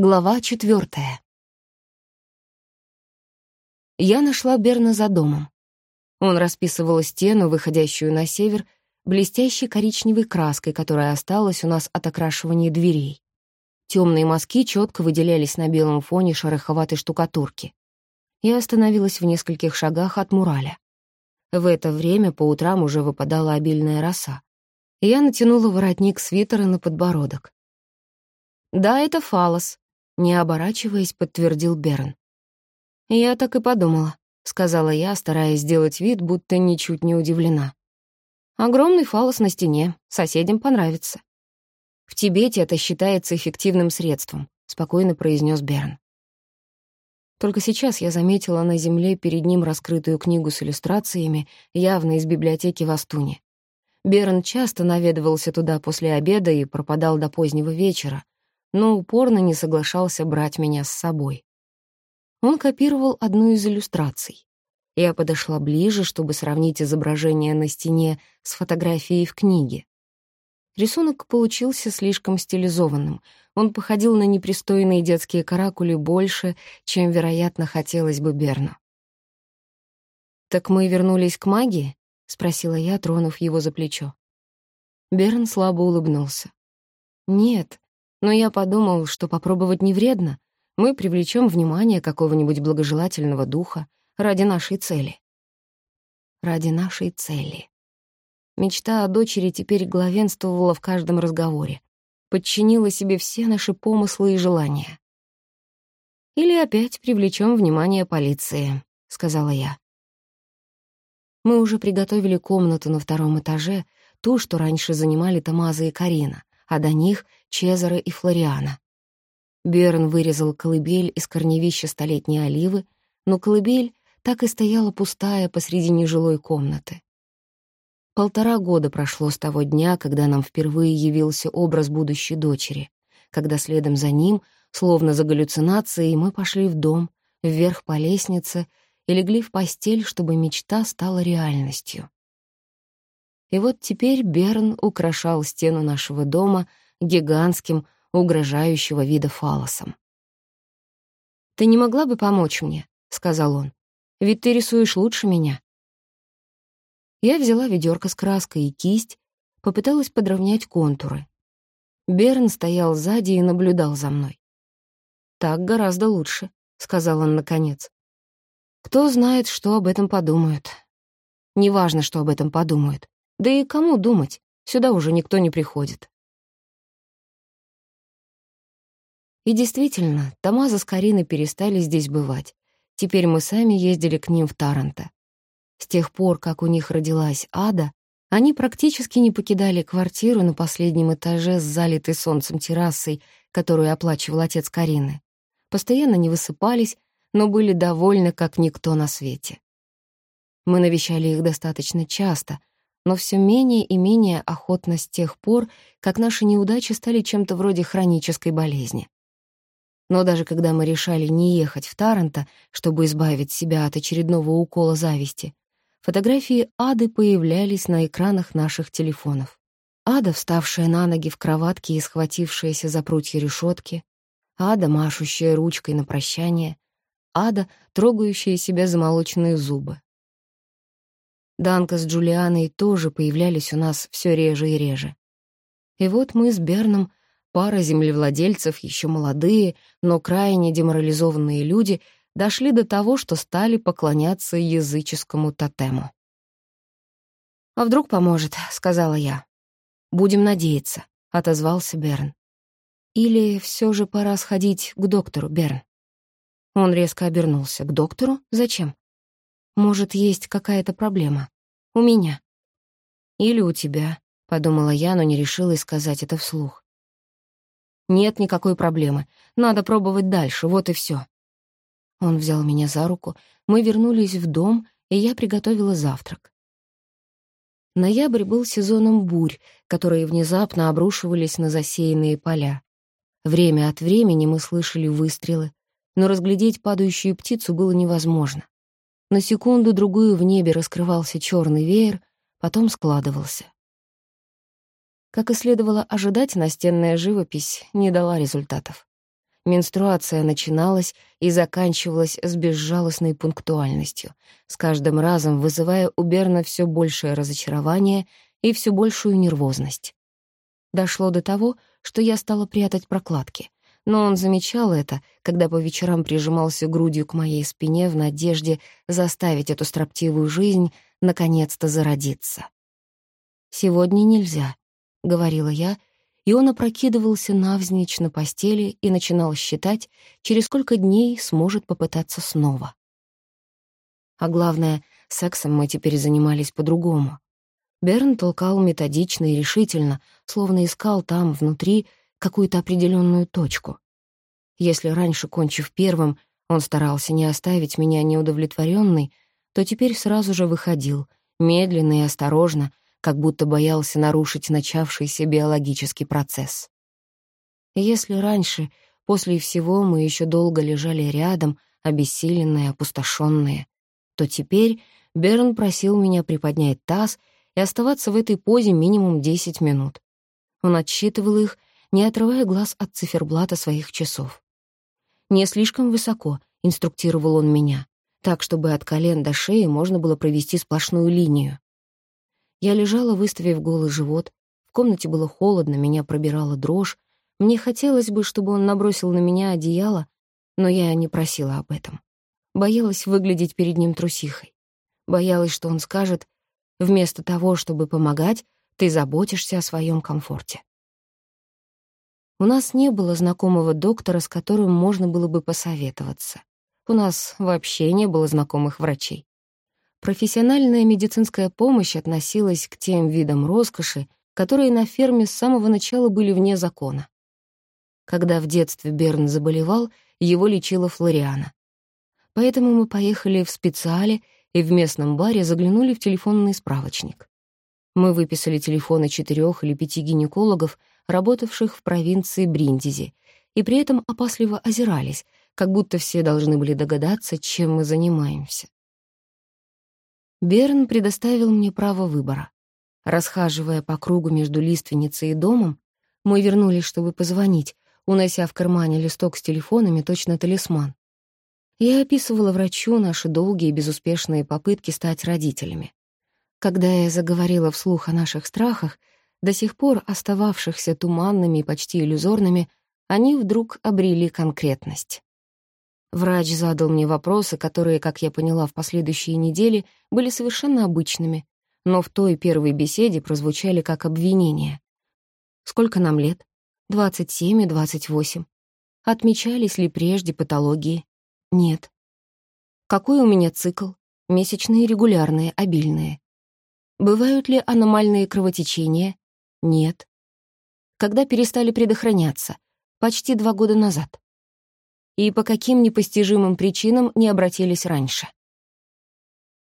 Глава четвертая. Я нашла Берна за домом. Он расписывал стену, выходящую на север, блестящей коричневой краской, которая осталась у нас от окрашивания дверей. Темные мазки четко выделялись на белом фоне шероховатой штукатурки. Я остановилась в нескольких шагах от мураля. В это время по утрам уже выпадала обильная роса. Я натянула воротник свитера на подбородок. «Да, это фалос», не оборачиваясь, подтвердил Берн. «Я так и подумала», — сказала я, стараясь сделать вид, будто ничуть не удивлена. «Огромный фалос на стене, соседям понравится». «В Тибете это считается эффективным средством», — спокойно произнес Берн. Только сейчас я заметила на земле перед ним раскрытую книгу с иллюстрациями, явно из библиотеки в Астуне. Берн часто наведывался туда после обеда и пропадал до позднего вечера, но упорно не соглашался брать меня с собой. Он копировал одну из иллюстраций. Я подошла ближе, чтобы сравнить изображение на стене с фотографией в книге. Рисунок получился слишком стилизованным. Он походил на непристойные детские каракули больше, чем, вероятно, хотелось бы Берну. «Так мы вернулись к магии?» — спросила я, тронув его за плечо. Берн слабо улыбнулся. «Нет, но я подумал, что попробовать не вредно. Мы привлечем внимание какого-нибудь благожелательного духа ради нашей цели. Ради нашей цели. Мечта о дочери теперь главенствовала в каждом разговоре, подчинила себе все наши помыслы и желания. «Или опять привлечем внимание полиции», — сказала я. Мы уже приготовили комнату на втором этаже, ту, что раньше занимали Тамаза и Карина, а до них — Чезаро и Флориана. Берн вырезал колыбель из корневища столетней оливы, но колыбель так и стояла пустая посреди нежилой комнаты. Полтора года прошло с того дня, когда нам впервые явился образ будущей дочери, когда следом за ним, словно за галлюцинацией, мы пошли в дом, вверх по лестнице и легли в постель, чтобы мечта стала реальностью. И вот теперь Берн украшал стену нашего дома гигантским, угрожающего вида фалосом. «Ты не могла бы помочь мне?» — сказал он. «Ведь ты рисуешь лучше меня». Я взяла ведерко с краской и кисть, попыталась подровнять контуры. Берн стоял сзади и наблюдал за мной. «Так гораздо лучше», — сказал он наконец. «Кто знает, что об этом подумают. Неважно, что об этом подумают. Да и кому думать? Сюда уже никто не приходит. И действительно, Тамаза с Кариной перестали здесь бывать. Теперь мы сами ездили к ним в Таранто. С тех пор, как у них родилась Ада, они практически не покидали квартиру на последнем этаже с залитой солнцем террасой, которую оплачивал отец Карины. Постоянно не высыпались, но были довольны, как никто на свете. Мы навещали их достаточно часто, но все менее и менее охотно с тех пор, как наши неудачи стали чем-то вроде хронической болезни. Но даже когда мы решали не ехать в Таранто, чтобы избавить себя от очередного укола зависти, фотографии Ады появлялись на экранах наших телефонов. Ада, вставшая на ноги в кроватке и схватившаяся за прутья решетки, Ада, машущая ручкой на прощание, Ада, трогающая себя за молочные зубы. Данка с Джулианой тоже появлялись у нас все реже и реже. И вот мы с Берном, пара землевладельцев, еще молодые, но крайне деморализованные люди, дошли до того, что стали поклоняться языческому тотему. «А вдруг поможет», — сказала я. «Будем надеяться», — отозвался Берн. «Или все же пора сходить к доктору, Берн?» Он резко обернулся. «К доктору? Зачем?» Может, есть какая-то проблема. У меня. Или у тебя, — подумала я, но не решилась сказать это вслух. Нет никакой проблемы. Надо пробовать дальше, вот и все. Он взял меня за руку, мы вернулись в дом, и я приготовила завтрак. Ноябрь был сезоном бурь, которые внезапно обрушивались на засеянные поля. Время от времени мы слышали выстрелы, но разглядеть падающую птицу было невозможно. На секунду-другую в небе раскрывался черный веер, потом складывался. Как и следовало ожидать, настенная живопись не дала результатов. Менструация начиналась и заканчивалась с безжалостной пунктуальностью, с каждым разом вызывая у Берна все большее разочарование и все большую нервозность. Дошло до того, что я стала прятать прокладки, но он замечал это, когда по вечерам прижимался грудью к моей спине в надежде заставить эту строптивую жизнь наконец-то зародиться. «Сегодня нельзя», — говорила я, и он опрокидывался навзничь на постели и начинал считать, через сколько дней сможет попытаться снова. А главное, сексом мы теперь занимались по-другому. Берн толкал методично и решительно, словно искал там, внутри, какую-то определенную точку. Если раньше, кончив первым, он старался не оставить меня неудовлетворенной, то теперь сразу же выходил, медленно и осторожно, как будто боялся нарушить начавшийся биологический процесс. Если раньше, после всего, мы еще долго лежали рядом, обессиленные, опустошенные, то теперь Берн просил меня приподнять таз и оставаться в этой позе минимум 10 минут. Он отсчитывал их, не отрывая глаз от циферблата своих часов. «Не слишком высоко», — инструктировал он меня, так, чтобы от колен до шеи можно было провести сплошную линию. Я лежала, выставив голый живот. В комнате было холодно, меня пробирала дрожь. Мне хотелось бы, чтобы он набросил на меня одеяло, но я не просила об этом. Боялась выглядеть перед ним трусихой. Боялась, что он скажет, вместо того, чтобы помогать, ты заботишься о своем комфорте. У нас не было знакомого доктора, с которым можно было бы посоветоваться. У нас вообще не было знакомых врачей. Профессиональная медицинская помощь относилась к тем видам роскоши, которые на ферме с самого начала были вне закона. Когда в детстве Берн заболевал, его лечила Флориана. Поэтому мы поехали в специале и в местном баре заглянули в телефонный справочник. Мы выписали телефоны четырех или пяти гинекологов, работавших в провинции Бриндизи, и при этом опасливо озирались, как будто все должны были догадаться, чем мы занимаемся. Берн предоставил мне право выбора. Расхаживая по кругу между лиственницей и домом, мы вернулись, чтобы позвонить, унося в кармане листок с телефонами, точно талисман. Я описывала врачу наши долгие и безуспешные попытки стать родителями. Когда я заговорила вслух о наших страхах, до сих пор остававшихся туманными и почти иллюзорными, они вдруг обрели конкретность. Врач задал мне вопросы, которые, как я поняла в последующие недели, были совершенно обычными, но в той первой беседе прозвучали как обвинения. Сколько нам лет? 27 и 28. Отмечались ли прежде патологии? Нет. Какой у меня цикл? Месячные, регулярные, обильные. Бывают ли аномальные кровотечения? Нет. Когда перестали предохраняться? Почти два года назад и по каким непостижимым причинам не обратились раньше.